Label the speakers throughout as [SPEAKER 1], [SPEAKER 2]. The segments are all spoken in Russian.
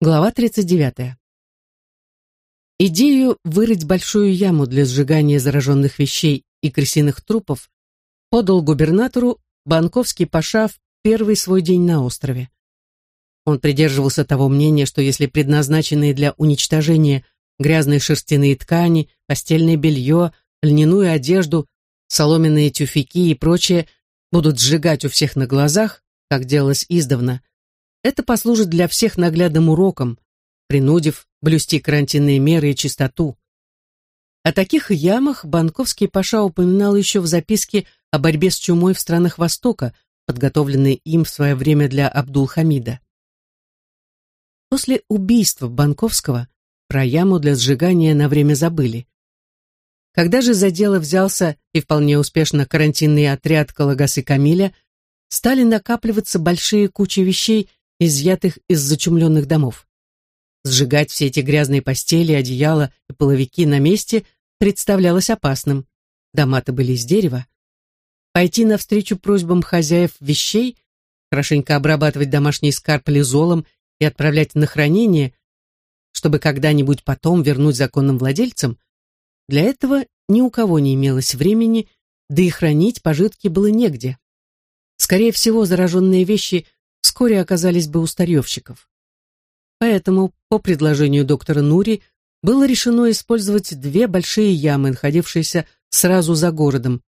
[SPEAKER 1] Глава 39. Идею вырыть большую яму для сжигания зараженных вещей и крысиных трупов подал губернатору Банковский паша в первый свой день на острове. Он придерживался того мнения, что если предназначенные для уничтожения грязные шерстяные ткани, постельное белье, льняную одежду, соломенные тюфяки и прочее будут сжигать у всех на глазах, как делалось издавна, это послужит для всех наглядным уроком, принудив блюсти карантинные меры и чистоту. О таких ямах Банковский Паша упоминал еще в записке о борьбе с чумой в странах Востока, подготовленной им в свое время для Абдул-Хамида. После убийства Банковского про яму для сжигания на время забыли. Когда же за дело взялся и вполне успешно карантинный отряд Калагасы Камиля, стали накапливаться большие кучи вещей, изъятых из зачумленных домов. Сжигать все эти грязные постели, одеяла и половики на месте представлялось опасным. Дома-то были из дерева. Пойти навстречу просьбам хозяев вещей, хорошенько обрабатывать домашний скарб лизолом и отправлять на хранение, чтобы когда-нибудь потом вернуть законным владельцам, для этого ни у кого не имелось времени, да и хранить пожитки было негде. Скорее всего, зараженные вещи вскоре оказались бы у старьевщиков. Поэтому, по предложению доктора Нури, было решено использовать две большие ямы, находившиеся сразу за городом,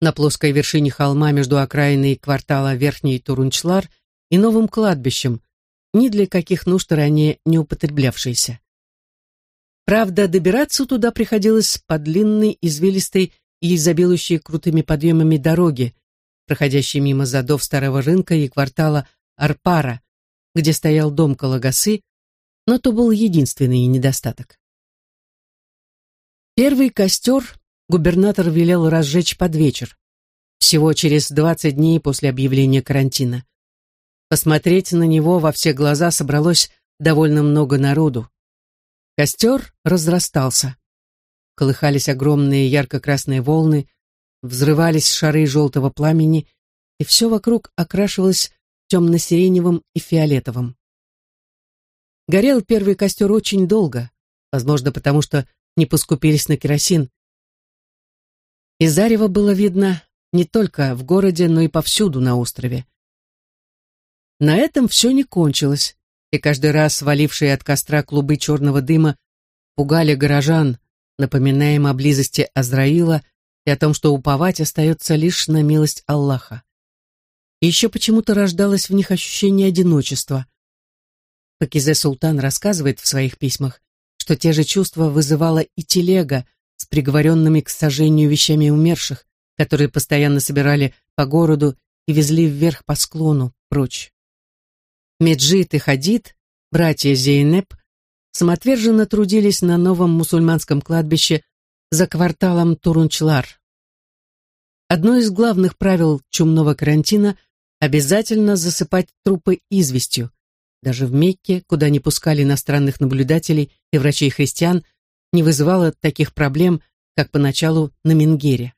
[SPEAKER 1] на плоской вершине холма между окраиной квартала Верхний Турунчлар и новым кладбищем, ни для каких нужд ранее не употреблявшиеся. Правда, добираться туда приходилось по длинной, извилистой и изобилующей крутыми подъемами дороге, проходящей мимо задов старого рынка и квартала Арпара, где стоял дом Калагасы, но то был единственный недостаток. Первый костер губернатор велел разжечь под вечер, всего через 20 дней после объявления карантина. Посмотреть на него во все глаза собралось довольно много народу. Костер разрастался. Колыхались огромные ярко-красные волны, взрывались шары желтого пламени, и все вокруг окрашивалось темно-сиреневым и фиолетовым. Горел первый костер очень долго, возможно, потому что не поскупились на керосин. И зарево было видно не только в городе, но и повсюду на острове. На этом все не кончилось, и каждый раз свалившие от костра клубы черного дыма пугали горожан, напоминая им о близости Азраила и о том, что уповать остается лишь на милость Аллаха. И еще почему-то рождалось в них ощущение одиночества. Пакизе Султан рассказывает в своих письмах, что те же чувства вызывала и телега с приговоренными к сожжению вещами умерших, которые постоянно собирали по городу и везли вверх по склону, прочь. Меджид и Хадид, братья Зейнеп, самоотверженно трудились на новом мусульманском кладбище за кварталом Турунчлар. Одно из главных правил чумного карантина – обязательно засыпать трупы известью. Даже в Мекке, куда не пускали иностранных наблюдателей и врачей-христиан, не вызывало таких проблем, как поначалу на Менгере.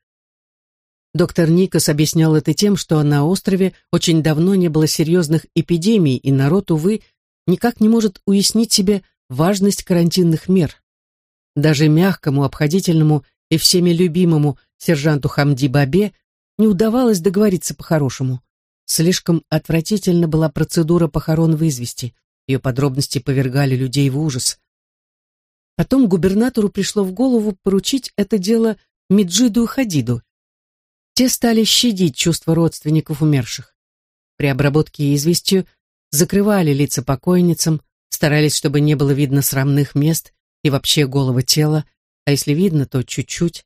[SPEAKER 1] Доктор Никос объяснял это тем, что на острове очень давно не было серьезных эпидемий, и народ, увы, никак не может уяснить себе важность карантинных мер. Даже мягкому, обходительному и всеми любимому сержанту Хамди Бабе не удавалось договориться по-хорошему. Слишком отвратительна была процедура похорон в извести. Ее подробности повергали людей в ужас. Потом губернатору пришло в голову поручить это дело Меджиду Хадиду. Те стали щадить чувства родственников умерших. При обработке известью закрывали лица покойницам, старались, чтобы не было видно срамных мест и вообще голого тела, а если видно, то чуть-чуть.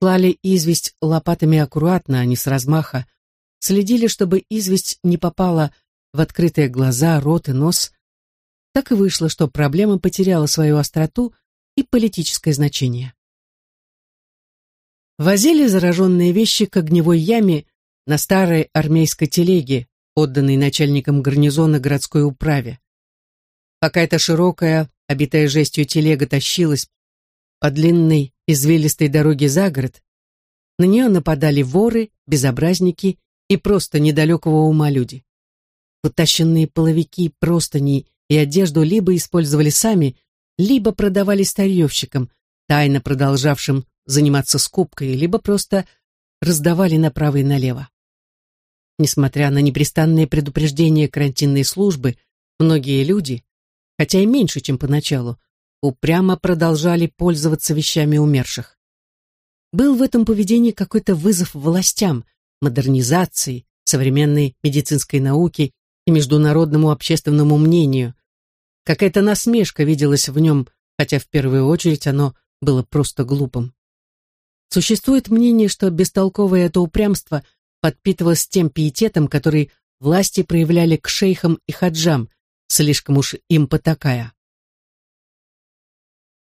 [SPEAKER 1] Клали известь лопатами аккуратно, а не с размаха, следили, чтобы известь не попала в открытые глаза, рот и нос. Так и вышло, что проблема потеряла свою остроту и политическое значение. Возили зараженные вещи к огневой яме на старой армейской телеге, отданной начальником гарнизона городской управе. Пока эта широкая, обитая жестью телега тащилась по длинной извилистой дороге за город, на нее нападали воры, безобразники и просто недалекого ума люди. Вытащенные половики, простыни и одежду либо использовали сами, либо продавали старьевщикам, тайно продолжавшим заниматься скупкой, либо просто раздавали направо и налево. Несмотря на непрестанные предупреждения карантинной службы, многие люди, хотя и меньше, чем поначалу, упрямо продолжали пользоваться вещами умерших. Был в этом поведении какой-то вызов властям, модернизации, современной медицинской науке и международному общественному мнению. Какая-то насмешка виделась в нем, хотя в первую очередь оно было просто глупым. Существует мнение, что бестолковое это упрямство подпитывалось тем пиететом, который власти проявляли к шейхам и хаджам, слишком уж им потакая.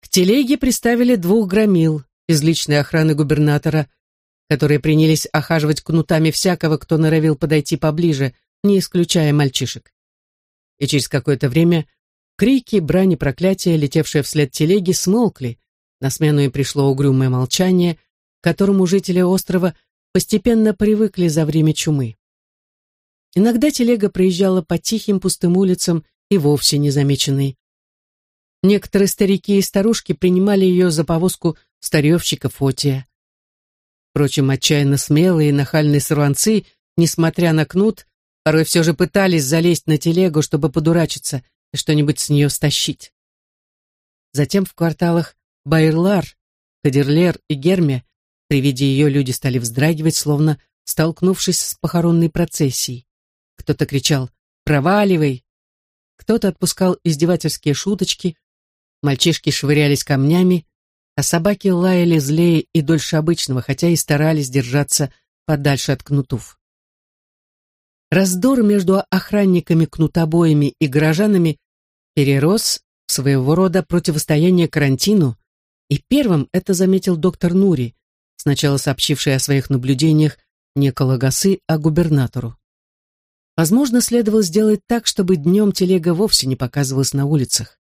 [SPEAKER 1] К телеге приставили двух громил из личной охраны губернатора, которые принялись охаживать кнутами всякого, кто норовил подойти поближе, не исключая мальчишек. И через какое-то время крики, брани, проклятия, летевшие вслед телеги, смолкли, на смену им пришло угрюмое молчание, к которому жители острова постепенно привыкли за время чумы. Иногда телега проезжала по тихим пустым улицам и вовсе незамеченной. Некоторые старики и старушки принимали ее за повозку старевщика Фотия. Впрочем, отчаянно смелые и нахальные сорванцы, несмотря на кнут, порой все же пытались залезть на телегу, чтобы подурачиться и что-нибудь с нее стащить. Затем в кварталах Байрлар, Кадерлер и Герме при виде ее люди стали вздрагивать, словно столкнувшись с похоронной процессией. Кто-то кричал «Проваливай!», кто-то отпускал издевательские шуточки, Мальчишки швырялись камнями, а собаки лаяли злее и дольше обычного, хотя и старались держаться подальше от кнутов. Раздор между охранниками-кнутобоями и горожанами перерос в своего рода противостояние карантину, и первым это заметил доктор Нури, сначала сообщивший о своих наблюдениях не Калагасы, а губернатору. Возможно, следовало сделать так, чтобы днем телега вовсе не показывалась на улицах.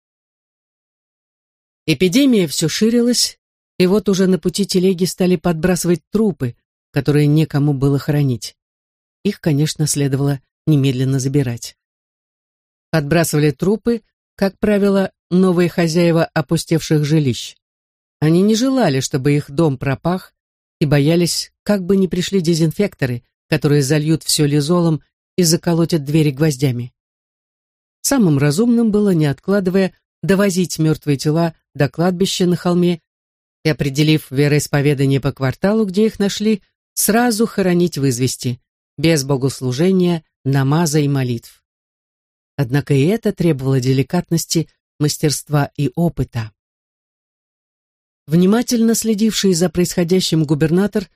[SPEAKER 1] Эпидемия все ширилась, и вот уже на пути телеги стали подбрасывать трупы, которые некому было хоронить. Их, конечно, следовало немедленно забирать. Подбрасывали трупы, как правило, новые хозяева опустевших жилищ. Они не желали, чтобы их дом пропах, и боялись, как бы не пришли дезинфекторы, которые зальют все лизолом и заколотят двери гвоздями. Самым разумным было, не откладывая, довозить мертвые тела до кладбища на холме и, определив вероисповедание по кварталу, где их нашли, сразу хоронить в извести, без богослужения, намаза и молитв. Однако и это требовало деликатности, мастерства и опыта. Внимательно следивший за происходящим губернатор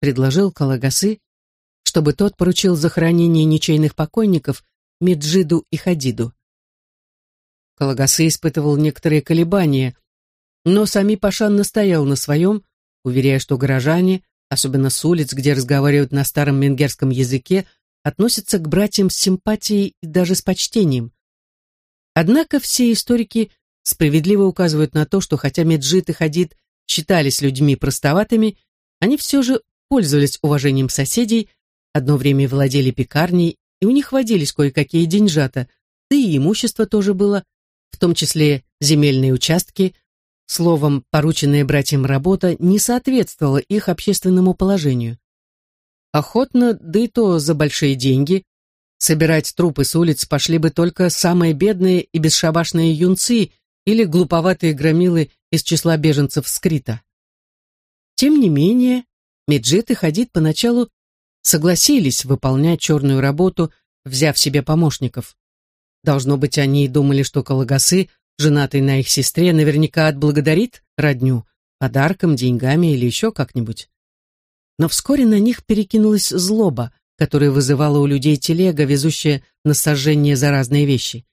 [SPEAKER 1] предложил Калагасы, чтобы тот поручил захоронение ничейных покойников Меджиду и Хадиду. Калагасы испытывал некоторые колебания, но сами Пашан настоял на своем, уверяя, что горожане, особенно с улиц, где разговаривают на старом венгерском языке, относятся к братьям с симпатией и даже с почтением. Однако все историки справедливо указывают на то, что хотя Меджид и Хадид считались людьми простоватыми, они все же пользовались уважением соседей, одно время владели пекарней, и у них водились кое-какие деньжата, да и имущество тоже было, в том числе земельные участки, словом, порученная братьям работа не соответствовала их общественному положению. Охотно, да и то за большие деньги, собирать трупы с улиц пошли бы только самые бедные и бесшабашные юнцы или глуповатые громилы из числа беженцев с Крита. Тем не менее, Меджит и Хадид поначалу согласились выполнять черную работу, взяв себе помощников. Должно быть, они думали, что Калагасы, женатый на их сестре, наверняка отблагодарит родню подарком, деньгами или еще как-нибудь. Но вскоре на них перекинулась злоба, которая вызывала у людей телега, везущая на сожжение за разные вещи.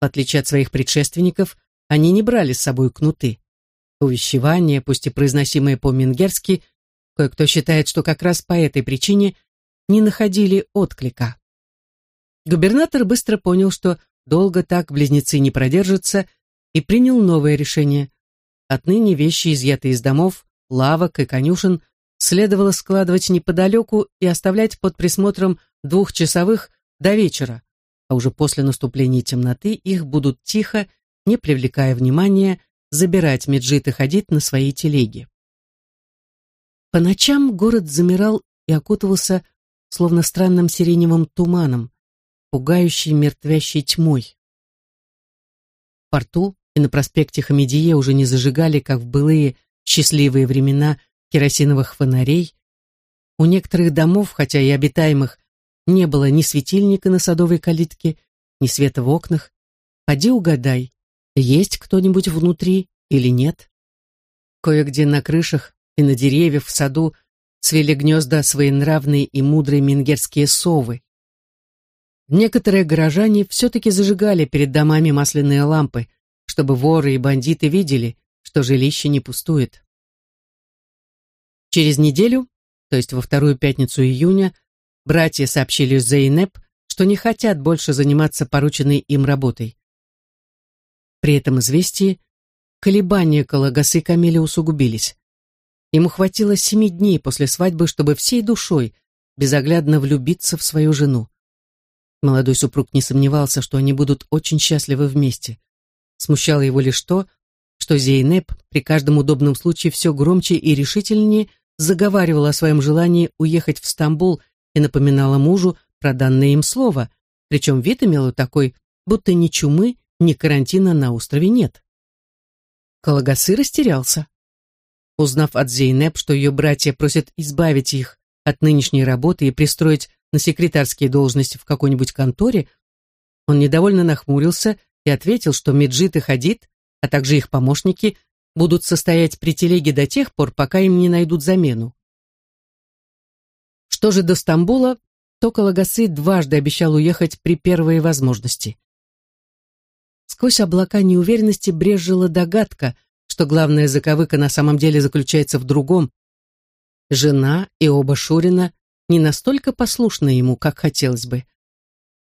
[SPEAKER 1] В отличие от своих предшественников, они не брали с собой кнуты. Увещевания, пусть и произносимые по-менгерски, кое-кто считает, что как раз по этой причине не находили отклика. Губернатор быстро понял, что долго так близнецы не продержатся, и принял новое решение. Отныне вещи, изъятые из домов, лавок и конюшен, следовало складывать неподалеку и оставлять под присмотром двухчасовых до вечера, а уже после наступления темноты их будут тихо, не привлекая внимания, забирать Меджит и ходить на своей телеге. По ночам город замирал и окутывался словно странным сиреневым туманом, пугающей мертвящей тьмой. В порту и на проспекте Хамедие уже не зажигали, как в былые счастливые времена, керосиновых фонарей. У некоторых домов, хотя и обитаемых, не было ни светильника на садовой калитке, ни света в окнах. Поди угадай, есть кто-нибудь внутри или нет. Кое-где на крышах и на деревьях в саду свели гнезда своенравные и мудрые мингерские совы. Некоторые горожане все-таки зажигали перед домами масляные лампы, чтобы воры и бандиты видели, что жилище не пустует. Через неделю, то есть во вторую пятницу июня, братья сообщили Зейнеп, что не хотят больше заниматься порученной им работой. При этом известии колебания Калагасы Камиля усугубились. Ему хватило семи дней после свадьбы, чтобы всей душой безоглядно влюбиться в свою жену. Молодой супруг не сомневался, что они будут очень счастливы вместе. Смущало его лишь то, что Зейнеп при каждом удобном случае все громче и решительнее заговаривала о своем желании уехать в Стамбул и напоминала мужу про данное им слово, причем вид имела такой, будто ни чумы, ни карантина на острове нет. Калагасы растерялся. Узнав от Зейнеп, что ее братья просят избавить их от нынешней работы и пристроить на секретарские должности в какой-нибудь конторе, он недовольно нахмурился и ответил, что Меджит и Хадид, а также их помощники, будут состоять при телеге до тех пор, пока им не найдут замену. Что же до Стамбула, то Калагасы дважды обещал уехать при первой возможности. Сквозь облака неуверенности брежила догадка, что главная заковыка на самом деле заключается в другом. Жена и оба Шурина не настолько послушны ему, как хотелось бы.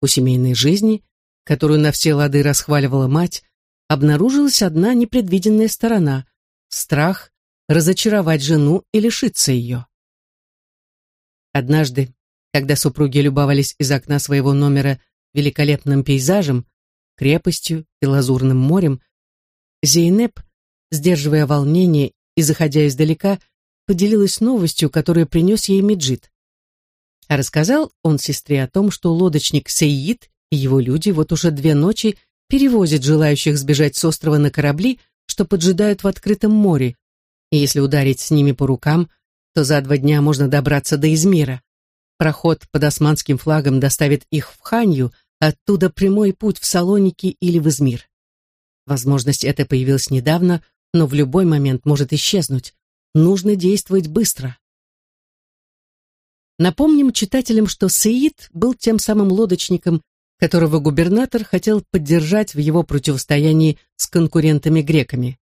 [SPEAKER 1] У семейной жизни которую на все лады расхваливала мать, обнаружилась одна непредвиденная сторона — страх разочаровать жену и лишиться ее. Однажды, когда супруги любовались из окна своего номера великолепным пейзажем, крепостью и лазурным морем, Зейнеп, сдерживая волнение и заходя издалека, поделилась новостью, которую принес ей Меджид. А рассказал он сестре о том, что лодочник Сейид и его люди вот уже две ночи перевозят желающих сбежать с острова на корабли, что поджидают в открытом море, и если ударить с ними по рукам, то за два дня можно добраться до Измира. Проход под османским флагом доставит их в Ханью, оттуда прямой путь в Салоники или в Измир. Возможность эта появилась недавно, но в любой момент может исчезнуть. Нужно действовать быстро. Напомним читателям, что Саид был тем самым лодочником, которого губернатор хотел поддержать в его противостоянии с конкурентами-греками.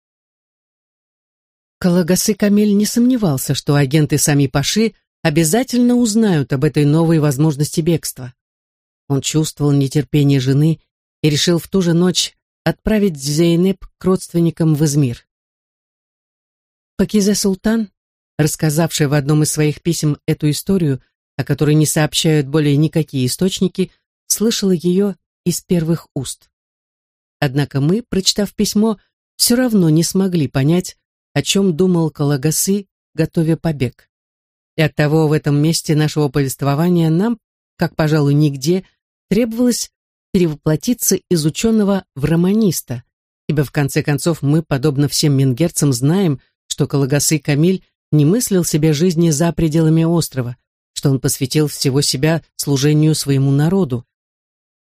[SPEAKER 1] Калагасы Камиль не сомневался, что агенты сами Паши обязательно узнают об этой новой возможности бегства. Он чувствовал нетерпение жены и решил в ту же ночь отправить Зейнеп к родственникам в Измир. Пакизе Султан, рассказавшая в одном из своих писем эту историю, о которой не сообщают более никакие источники, слышала ее из первых уст. Однако мы, прочитав письмо, все равно не смогли понять, о чем думал Калагасы, готовя побег. И оттого в этом месте нашего повествования нам, как, пожалуй, нигде, требовалось перевоплотиться из ученого в романиста, ибо в конце концов мы, подобно всем мингерцам, знаем, что Калагасы Камиль не мыслил себе жизни за пределами острова, что он посвятил всего себя служению своему народу.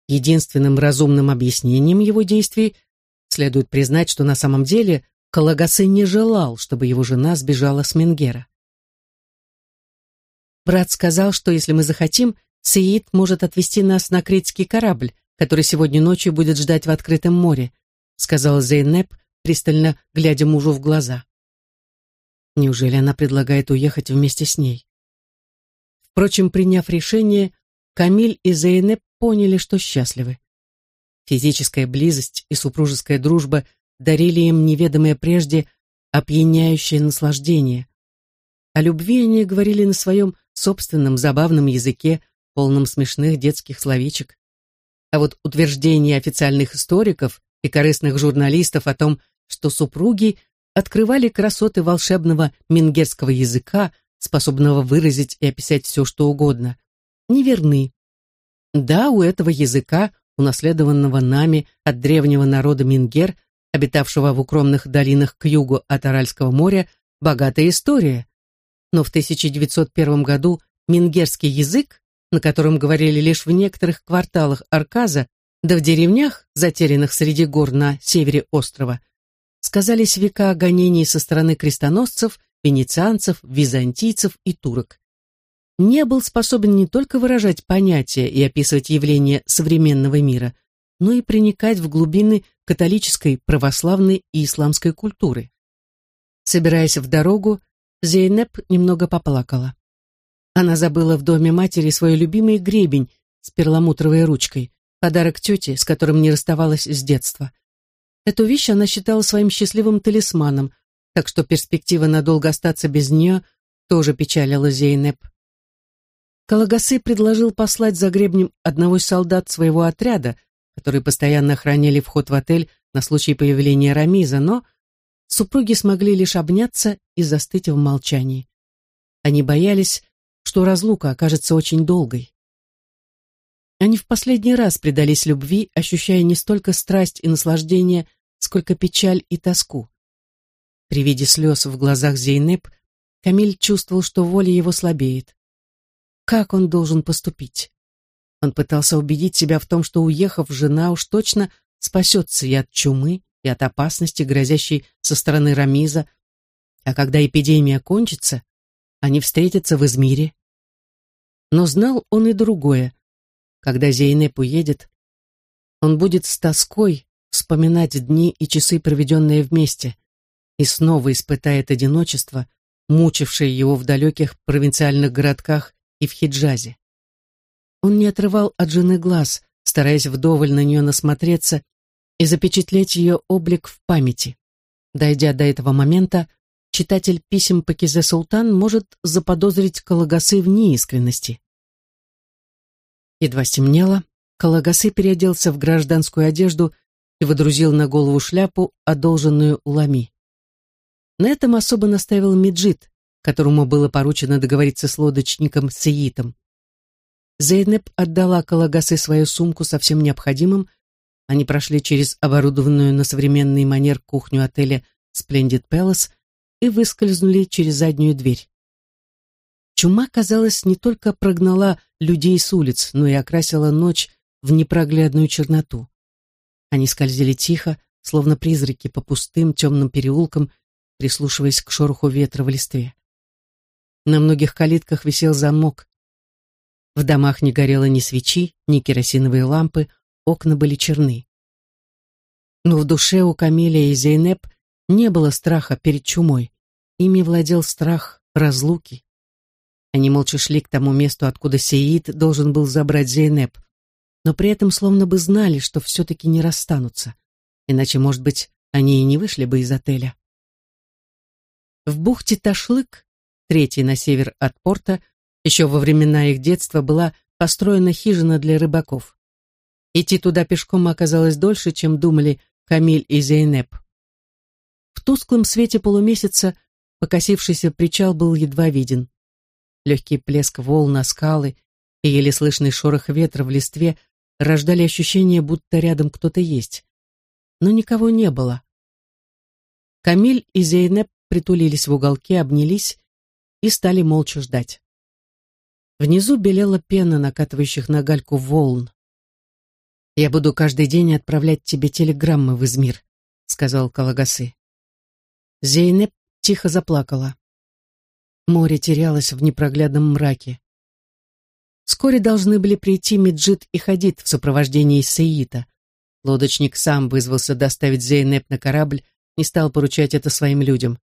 [SPEAKER 1] Единственным разумным объяснением его действий следует признать, что на самом деле Калагасы не желал, чтобы его жена сбежала с Менгера. Брат сказал, что если мы захотим, Сеид может отвезти нас на критский корабль, который сегодня ночью будет ждать в открытом море, сказал Зейнеп, пристально глядя мужу в глаза. Неужели она предлагает уехать вместе с ней? Впрочем, приняв решение, Камиль и Зейнеп поняли, что счастливы. Физическая близость и супружеская дружба дарили им неведомое прежде опьяняющее наслаждение. О любви они говорили на своем собственном забавном языке, полном смешных детских словечек. А вот утверждение официальных историков и корыстных журналистов о том, что супруги открывали красоты волшебного мингерского языка, способного выразить и описать все, что угодно, неверны. Да, у этого языка, унаследованного нами от древнего народа Мингер, обитавшего в укромных долинах к югу от Аральского моря, богатая история. Но в 1901 году мингерский язык, на котором говорили лишь в некоторых кварталах Арказа, да в деревнях, затерянных среди гор на севере острова, сказались века гонений со стороны крестоносцев, венецианцев, византийцев и турок. Не был способен не только выражать понятия и описывать явления современного мира, но и проникать в глубины католической, православной и исламской культуры. Собираясь в дорогу, Зейнеп немного поплакала. Она забыла в доме матери свой любимый гребень с перламутровой ручкой, подарок тете, с которым не расставалась с детства. Эту вещь она считала своим счастливым талисманом, так что перспектива надолго остаться без нее тоже печалила Зейнеп. Калагасы предложил послать за гребнем одного из солдат своего отряда, которые постоянно охраняли вход в отель на случай появления Рамиза, но супруги смогли лишь обняться и застыть в молчании. Они боялись, что разлука окажется очень долгой. Они в последний раз предались любви, ощущая не столько страсть и наслаждение, сколько печаль и тоску. При виде слез в глазах Зейнеп Камиль чувствовал, что воля его слабеет. Как он должен поступить? Он пытался убедить себя в том, что, уехав, жена уж точно спасется и от чумы, и от опасности, грозящей со стороны Рамиза. А когда эпидемия кончится, они встретятся в Измире. Но знал он и другое. Когда Зейнеп уедет, он будет с тоской вспоминать дни и часы, проведенные вместе, и снова испытает одиночество, мучившее его в далеких провинциальных городках и в Хиджазе. Он не отрывал от жены глаз, стараясь вдоволь на нее насмотреться и запечатлеть ее облик в памяти. Дойдя до этого момента, читатель писем Пакизе Султан может заподозрить Калагасы в неискренности. Едва стемнело, Калагасы переоделся в гражданскую одежду и водрузил на голову шляпу, одолженную у Лами. На этом особо наставил Меджид, которому было поручено договориться с лодочником Сеитом. Зейнеп отдала Калагасы свою сумку со всем необходимым. Они прошли через оборудованную на современный манер кухню отеля Splendid Palace и выскользнули через заднюю дверь. Чума, казалось, не только прогнала людей с улиц, но и окрасила ночь в непроглядную черноту. Они скользили тихо, словно призраки по пустым темным переулкам, прислушиваясь к шороху ветра в листве. На многих калитках висел замок, в домах не горело ни свечи, ни керосиновые лампы, окна были черны. Но в душе у Камиля и Зейнеп не было страха перед чумой. Ими владел страх разлуки. Они молча шли к тому месту, откуда Сеид должен был забрать Зейнеп, но при этом словно бы знали, что все-таки не расстанутся. Иначе, может быть, они и не вышли бы из отеля. В бухте Ташлык, третий на север от порта, еще во времена их детства была построена хижина для рыбаков. Идти туда пешком оказалось дольше, чем думали Камиль и Зейнеп. В тусклом свете полумесяца покосившийся причал был едва виден. Легкий плеск волн на скалы и еле слышный шорох ветра в листве рождали ощущение, будто рядом кто-то есть. Но никого не было. Камиль и Зейнеп притулились в уголке, обнялись и стали молча ждать. Внизу белела пена накатывающих на гальку волн. «Я буду каждый день отправлять тебе телеграммы в Измир», — сказал Калагасы. Зейнеп тихо заплакала. Море терялось в непроглядном мраке. Вскоре должны были прийти Меджид и Хадид в сопровождении Сеита. Лодочник сам вызвался доставить Зейнеп на корабль, не стал поручать это своим людям.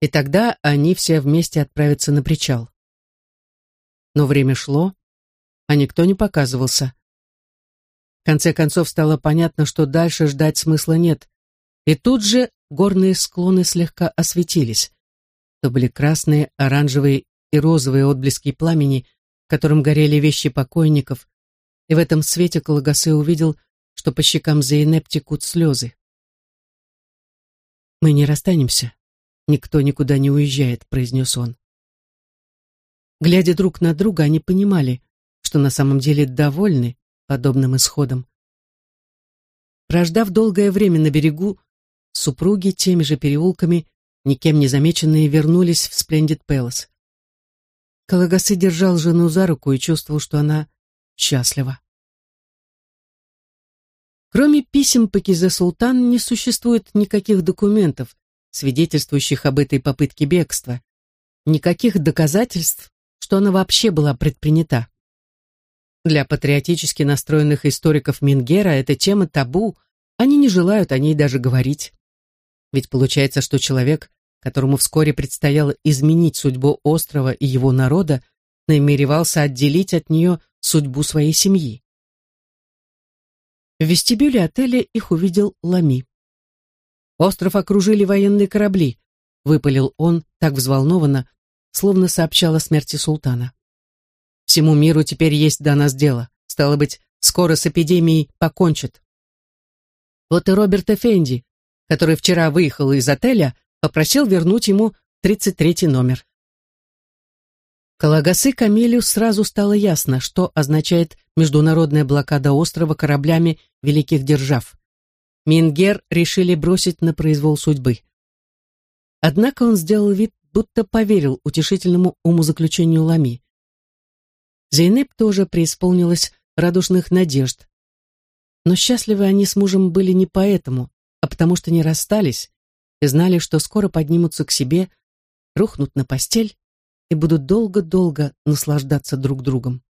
[SPEAKER 1] И тогда они все вместе отправятся на причал. Но время шло, а никто не показывался. В конце концов стало понятно, что дальше ждать смысла нет. И тут же горные склоны слегка осветились. То были красные, оранжевые и розовые отблески пламени, в котором горели вещи покойников, и в этом свете Калагасы увидел, что по щекам Зейнеп текут слезы. «Мы не расстанемся. Никто никуда не уезжает», — произнес он. Глядя друг на друга, они понимали, что на самом деле довольны подобным исходом. Прождав долгое время на берегу, супруги теми же переулками, никем не замеченные, вернулись в Сплендид Пэлас. Калагасы держал жену за руку и чувствовал, что она счастлива. Кроме писем Пакизе Султан не существует никаких документов, свидетельствующих об этой попытке бегства, никаких доказательств, что она вообще была предпринята. Для патриотически настроенных историков Мингера эта тема табу, они не желают о ней даже говорить. Ведь получается, что человек, которому вскоре предстояло изменить судьбу острова и его народа, намеревался отделить от нее судьбу своей семьи. В вестибюле отеля их увидел Лами. «Остров окружили военные корабли», — выпалил он так взволнованно, словно сообщал о смерти султана. «Всему миру теперь есть до нас дело. Стало быть, скоро с эпидемией покончат». Вот и Роберт Эфенди, который вчера выехал из отеля, попросил вернуть ему 33 номер. Калагасы Камилю сразу стало ясно, что означает международная блокада острова кораблями великих держав. Мингер решили бросить на произвол судьбы. Однако он сделал вид, будто поверил утешительному умозаключению Лами. Зейнеп тоже преисполнилась радушных надежд. Но счастливы они с мужем были не поэтому, а потому что не расстались и знали, что скоро поднимутся к себе, рухнут на постель и будут долго-долго наслаждаться друг другом.